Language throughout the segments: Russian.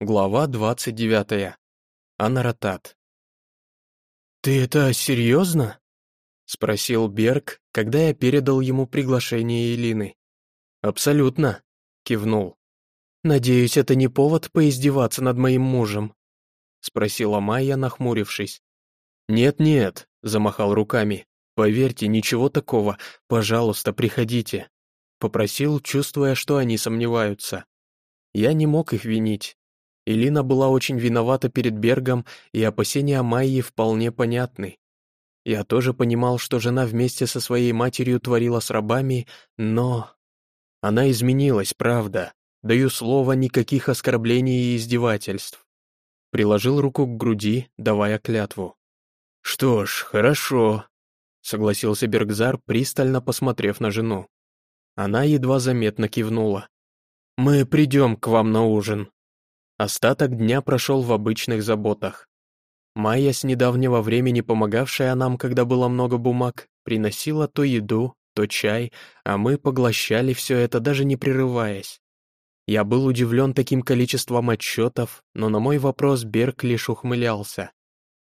Глава 29. Анаратат. «Ты это серьезно?» — спросил Берг, когда я передал ему приглашение Элины. «Абсолютно», — кивнул. «Надеюсь, это не повод поиздеваться над моим мужем?» — спросила Майя, нахмурившись. «Нет-нет», — замахал руками. «Поверьте, ничего такого. Пожалуйста, приходите», — попросил, чувствуя, что они сомневаются. Я не мог их винить. Элина была очень виновата перед Бергом, и опасения Майи вполне понятны. Я тоже понимал, что жена вместе со своей матерью творила с рабами, но... Она изменилась, правда. Даю слово, никаких оскорблений и издевательств. Приложил руку к груди, давая клятву. «Что ж, хорошо», — согласился Бергзар, пристально посмотрев на жену. Она едва заметно кивнула. «Мы придем к вам на ужин», Остаток дня прошел в обычных заботах. Майя, с недавнего времени помогавшая нам, когда было много бумаг, приносила то еду, то чай, а мы поглощали все это, даже не прерываясь. Я был удивлен таким количеством отчетов, но на мой вопрос Берг лишь ухмылялся.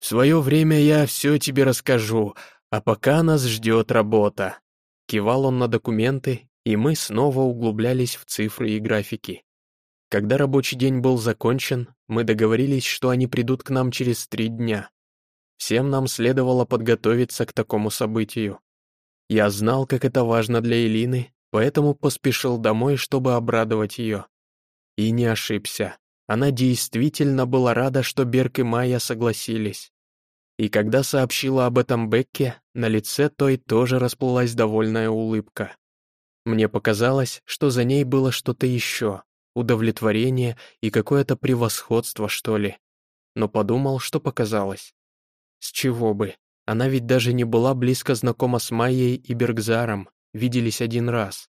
«В свое время я все тебе расскажу, а пока нас ждет работа». Кивал он на документы, и мы снова углублялись в цифры и графики. Когда рабочий день был закончен, мы договорились, что они придут к нам через три дня. Всем нам следовало подготовиться к такому событию. Я знал, как это важно для Элины, поэтому поспешил домой, чтобы обрадовать ее. И не ошибся. Она действительно была рада, что Берк и Майя согласились. И когда сообщила об этом Бекке, на лице той тоже расплылась довольная улыбка. Мне показалось, что за ней было что-то еще, удовлетворение и какое-то превосходство, что ли. Но подумал, что показалось. С чего бы? Она ведь даже не была близко знакома с Майей и Бергзаром, виделись один раз.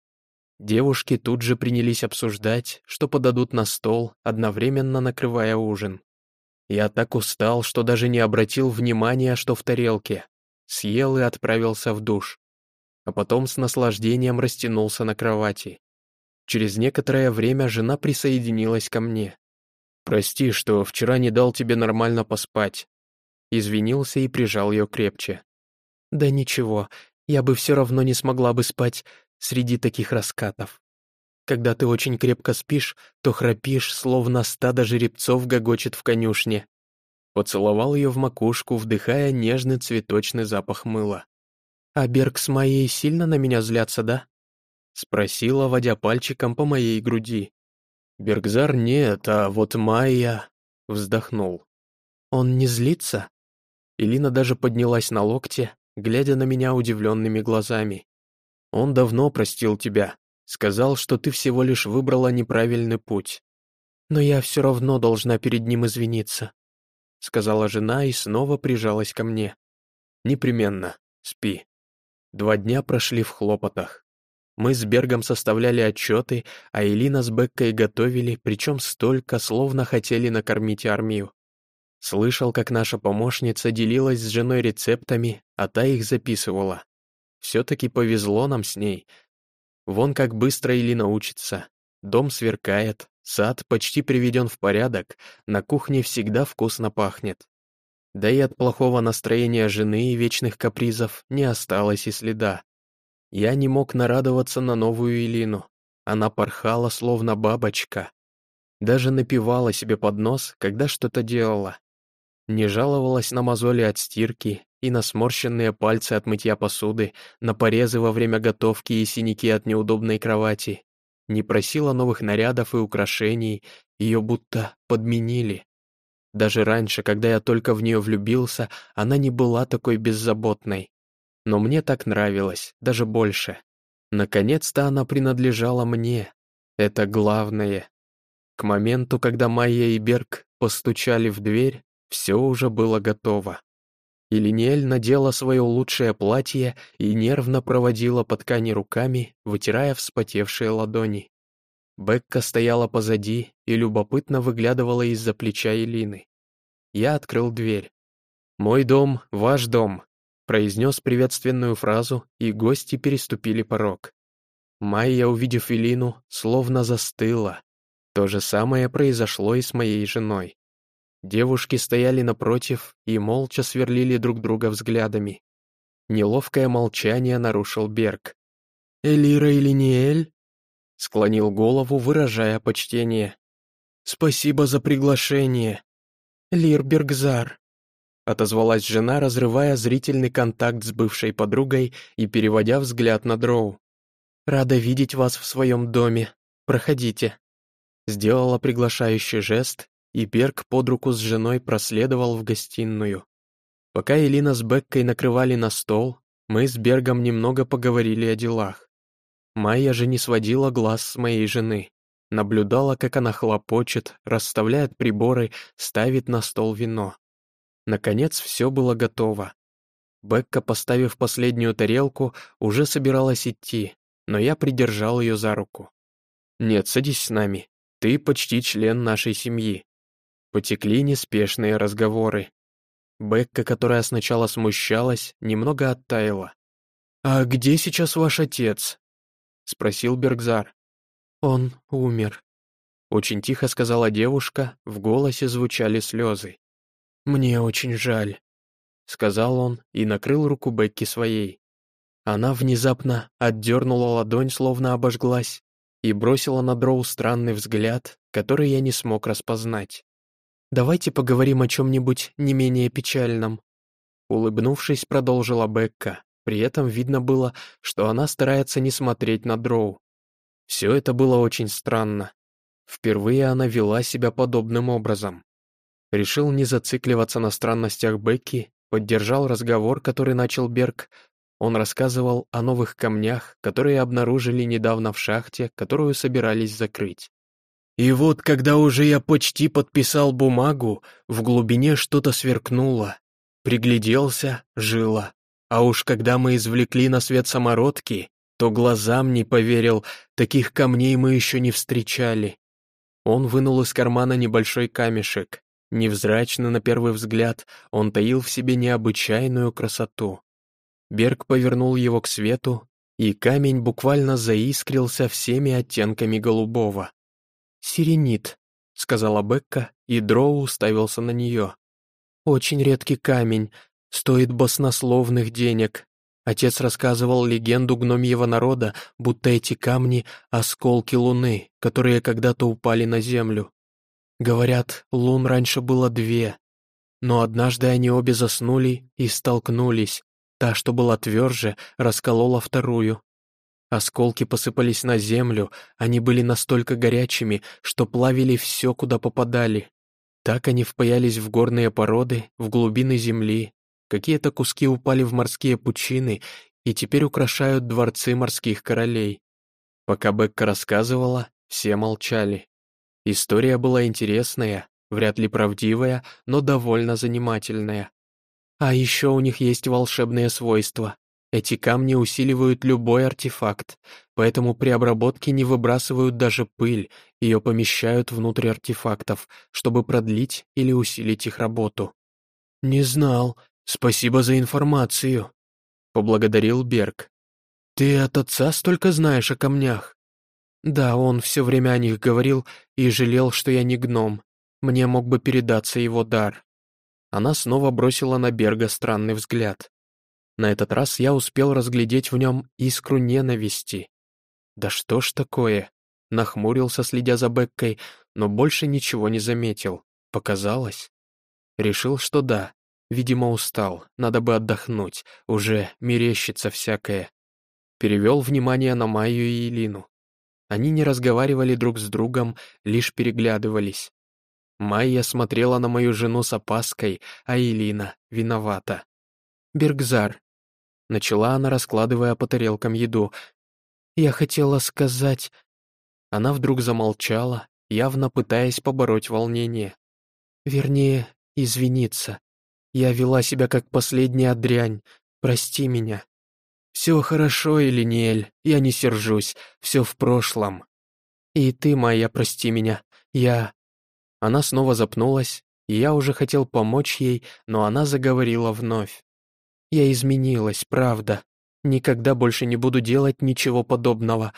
Девушки тут же принялись обсуждать, что подадут на стол, одновременно накрывая ужин. Я так устал, что даже не обратил внимания, что в тарелке. Съел и отправился в душ. А потом с наслаждением растянулся на кровати. Через некоторое время жена присоединилась ко мне. «Прости, что вчера не дал тебе нормально поспать». Извинился и прижал ее крепче. «Да ничего, я бы все равно не смогла бы спать среди таких раскатов. Когда ты очень крепко спишь, то храпишь, словно стадо жеребцов гогочет в конюшне». Поцеловал ее в макушку, вдыхая нежный цветочный запах мыла. «А Берг с моей сильно на меня злятся, да?» Спросила, водя пальчиком по моей груди. Бергзар нет, а вот Майя... Вздохнул. Он не злится? Илина даже поднялась на локте, глядя на меня удивленными глазами. Он давно простил тебя. Сказал, что ты всего лишь выбрала неправильный путь. Но я все равно должна перед ним извиниться. Сказала жена и снова прижалась ко мне. Непременно. Спи. Два дня прошли в хлопотах. Мы с Бергом составляли отчеты, а Элина с Беккой готовили, причем столько, словно хотели накормить армию. Слышал, как наша помощница делилась с женой рецептами, а та их записывала. Все-таки повезло нам с ней. Вон как быстро Элина учится. Дом сверкает, сад почти приведен в порядок, на кухне всегда вкусно пахнет. Да и от плохого настроения жены и вечных капризов не осталось и следа. Я не мог нарадоваться на новую Илину. Она порхала, словно бабочка. Даже напевала себе под нос, когда что-то делала. Не жаловалась на мозоли от стирки и на сморщенные пальцы от мытья посуды, на порезы во время готовки и синяки от неудобной кровати. Не просила новых нарядов и украшений, ее будто подменили. Даже раньше, когда я только в нее влюбился, она не была такой беззаботной. Но мне так нравилось, даже больше. Наконец-то она принадлежала мне. Это главное. К моменту, когда Майя и Берг постучали в дверь, все уже было готово. Илиниэль надела свое лучшее платье и нервно проводила по ткани руками, вытирая вспотевшие ладони. Бекка стояла позади и любопытно выглядывала из-за плеча Элины. Я открыл дверь. «Мой дом, ваш дом», произнес приветственную фразу, и гости переступили порог. Майя, увидев Элину, словно застыла. То же самое произошло и с моей женой. Девушки стояли напротив и молча сверлили друг друга взглядами. Неловкое молчание нарушил Берг. «Элира или Ниэль?» Склонил голову, выражая почтение. «Спасибо за приглашение». «Лир Бергзар», — отозвалась жена, разрывая зрительный контакт с бывшей подругой и переводя взгляд на Дроу. «Рада видеть вас в своем доме. Проходите». Сделала приглашающий жест, и Берг под руку с женой проследовал в гостиную. Пока Элина с Беккой накрывали на стол, мы с Бергом немного поговорили о делах. Майя же не сводила глаз с моей жены, наблюдала, как она хлопочет, расставляет приборы, ставит на стол вино. Наконец все было готово. Бекка, поставив последнюю тарелку, уже собиралась идти, но я придержал ее за руку. «Нет, садись с нами. Ты почти член нашей семьи. Потекли неспешные разговоры. Бекка, которая сначала смущалась, немного оттаяла. «А где сейчас ваш отец?» — спросил Бергзар. «Он умер», — очень тихо сказала девушка, в голосе звучали слезы. «Мне очень жаль», — сказал он и накрыл руку Бекки своей. Она внезапно отдернула ладонь, словно обожглась, и бросила на Дроу странный взгляд, который я не смог распознать. Давайте поговорим о чем-нибудь не менее печальном». Улыбнувшись, продолжила Бекка. При этом видно было, что она старается не смотреть на Дроу. Все это было очень странно. Впервые она вела себя подобным образом. Решил не зацикливаться на странностях Бекки, поддержал разговор, который начал Берг. Он рассказывал о новых камнях, которые обнаружили недавно в шахте, которую собирались закрыть. И вот, когда уже я почти подписал бумагу, в глубине что-то сверкнуло. Пригляделся, жило. А уж когда мы извлекли на свет самородки, то глазам не поверил, таких камней мы еще не встречали. Он вынул из кармана небольшой камешек. Невзрачно на первый взгляд, он таил в себе необычайную красоту. Берг повернул его к свету, и камень буквально заискрился всеми оттенками голубого. «Сиренит», — сказала Бекка, и Дроу уставился на нее. «Очень редкий камень, стоит баснословных денег. Отец рассказывал легенду гномьего народа, будто эти камни — осколки луны, которые когда-то упали на землю. Говорят, лун раньше было две, но однажды они обе заснули и столкнулись. Та, что была тверже, расколола вторую. Осколки посыпались на землю, они были настолько горячими, что плавили все, куда попадали. Так они впаялись в горные породы, в глубины земли. Какие-то куски упали в морские пучины и теперь украшают дворцы морских королей. Пока Бекка рассказывала, все молчали. История была интересная, вряд ли правдивая, но довольно занимательная. А еще у них есть волшебные свойства. Эти камни усиливают любой артефакт, поэтому при обработке не выбрасывают даже пыль, ее помещают внутрь артефактов, чтобы продлить или усилить их работу. «Не знал. Спасибо за информацию», — поблагодарил Берг. «Ты от отца столько знаешь о камнях?» «Да, он все время о них говорил и жалел, что я не гном. Мне мог бы передаться его дар». Она снова бросила на Берга странный взгляд. На этот раз я успел разглядеть в нем искру ненависти. Да что ж такое? Нахмурился, следя за Беккой, но больше ничего не заметил. Показалось. Решил, что да. Видимо, устал, надо бы отдохнуть, уже мерещится всякое. Перевел внимание на Майю и Илину. Они не разговаривали друг с другом, лишь переглядывались. Майя смотрела на мою жену с опаской, а Илина виновата. Бергзар», — начала она, раскладывая по тарелкам еду. «Я хотела сказать...» Она вдруг замолчала, явно пытаясь побороть волнение. «Вернее, извиниться. Я вела себя как последняя дрянь. Прости меня». «Все хорошо, Элиниэль, я не сержусь, все в прошлом». «И ты, моя, прости меня. Я...» Она снова запнулась, и я уже хотел помочь ей, но она заговорила вновь. Я изменилась, правда. Никогда больше не буду делать ничего подобного.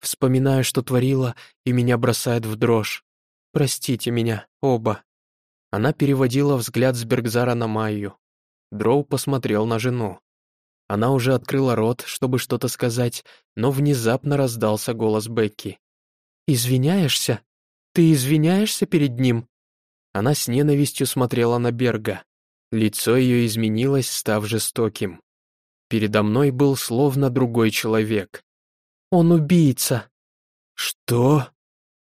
вспоминаю, что творила, и меня бросает в дрожь. Простите меня, оба». Она переводила взгляд с Бергзара на Майю. Дроу посмотрел на жену. Она уже открыла рот, чтобы что-то сказать, но внезапно раздался голос Бекки. «Извиняешься? Ты извиняешься перед ним?» Она с ненавистью смотрела на Берга. Лицо ее изменилось, став жестоким. Передо мной был словно другой человек. «Он убийца!» «Что?»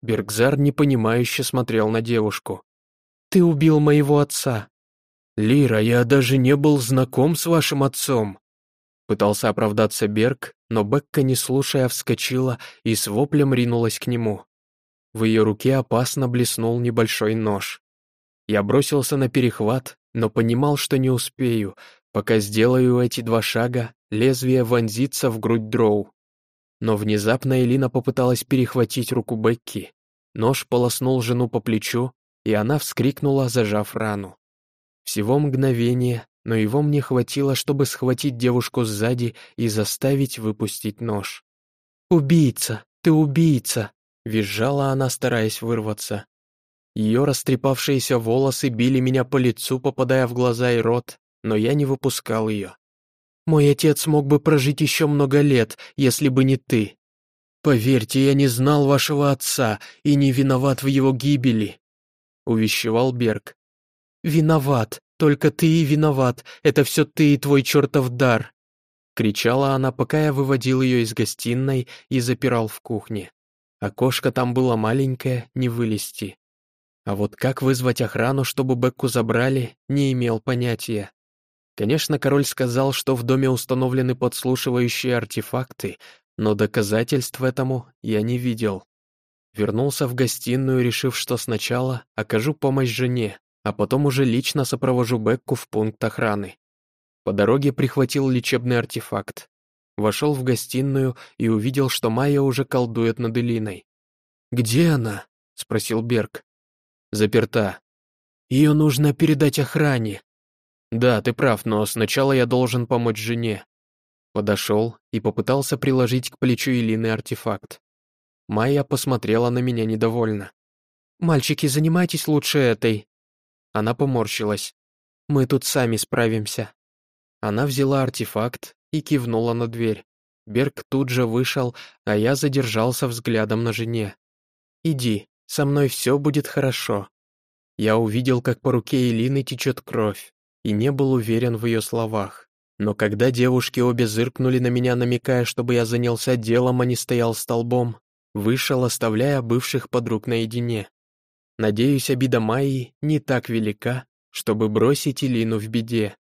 Бергзар непонимающе смотрел на девушку. «Ты убил моего отца!» «Лира, я даже не был знаком с вашим отцом!» Пытался оправдаться Берг, но Бекка, не слушая, вскочила и с воплем ринулась к нему. В ее руке опасно блеснул небольшой нож. Я бросился на перехват, но понимал, что не успею, Пока сделаю эти два шага, лезвие вонзится в грудь дроу. Но внезапно Элина попыталась перехватить руку Бекки. Нож полоснул жену по плечу, и она вскрикнула, зажав рану. Всего мгновение, но его мне хватило, чтобы схватить девушку сзади и заставить выпустить нож. «Убийца! Ты убийца!» — визжала она, стараясь вырваться. Ее растрепавшиеся волосы били меня по лицу, попадая в глаза и рот, но я не выпускал ее. «Мой отец мог бы прожить еще много лет, если бы не ты. Поверьте, я не знал вашего отца и не виноват в его гибели», — увещевал Берг. «Виноват, только ты и виноват, это все ты и твой чертов дар», — кричала она, пока я выводил ее из гостиной и запирал в кухне. Окошко там было маленькое, не вылезти. А вот как вызвать охрану, чтобы Бекку забрали, не имел понятия. Конечно, король сказал, что в доме установлены подслушивающие артефакты, но доказательств этому я не видел. Вернулся в гостиную, решив, что сначала окажу помощь жене, а потом уже лично сопровожу Бекку в пункт охраны. По дороге прихватил лечебный артефакт. Вошел в гостиную и увидел, что Майя уже колдует над Элиной. «Где она?» — спросил Берг. «Заперта. Ее нужно передать охране», «Да, ты прав, но сначала я должен помочь жене». Подошел и попытался приложить к плечу Илины артефакт. Майя посмотрела на меня недовольно. «Мальчики, занимайтесь лучше этой». Она поморщилась. «Мы тут сами справимся». Она взяла артефакт и кивнула на дверь. Берг тут же вышел, а я задержался взглядом на жене. «Иди, со мной все будет хорошо». Я увидел, как по руке Элины течет кровь и не был уверен в ее словах. Но когда девушки обе зыркнули на меня, намекая, чтобы я занялся делом, а не стоял столбом, вышел, оставляя бывших подруг наедине. Надеюсь, обида Майи не так велика, чтобы бросить Илину в беде.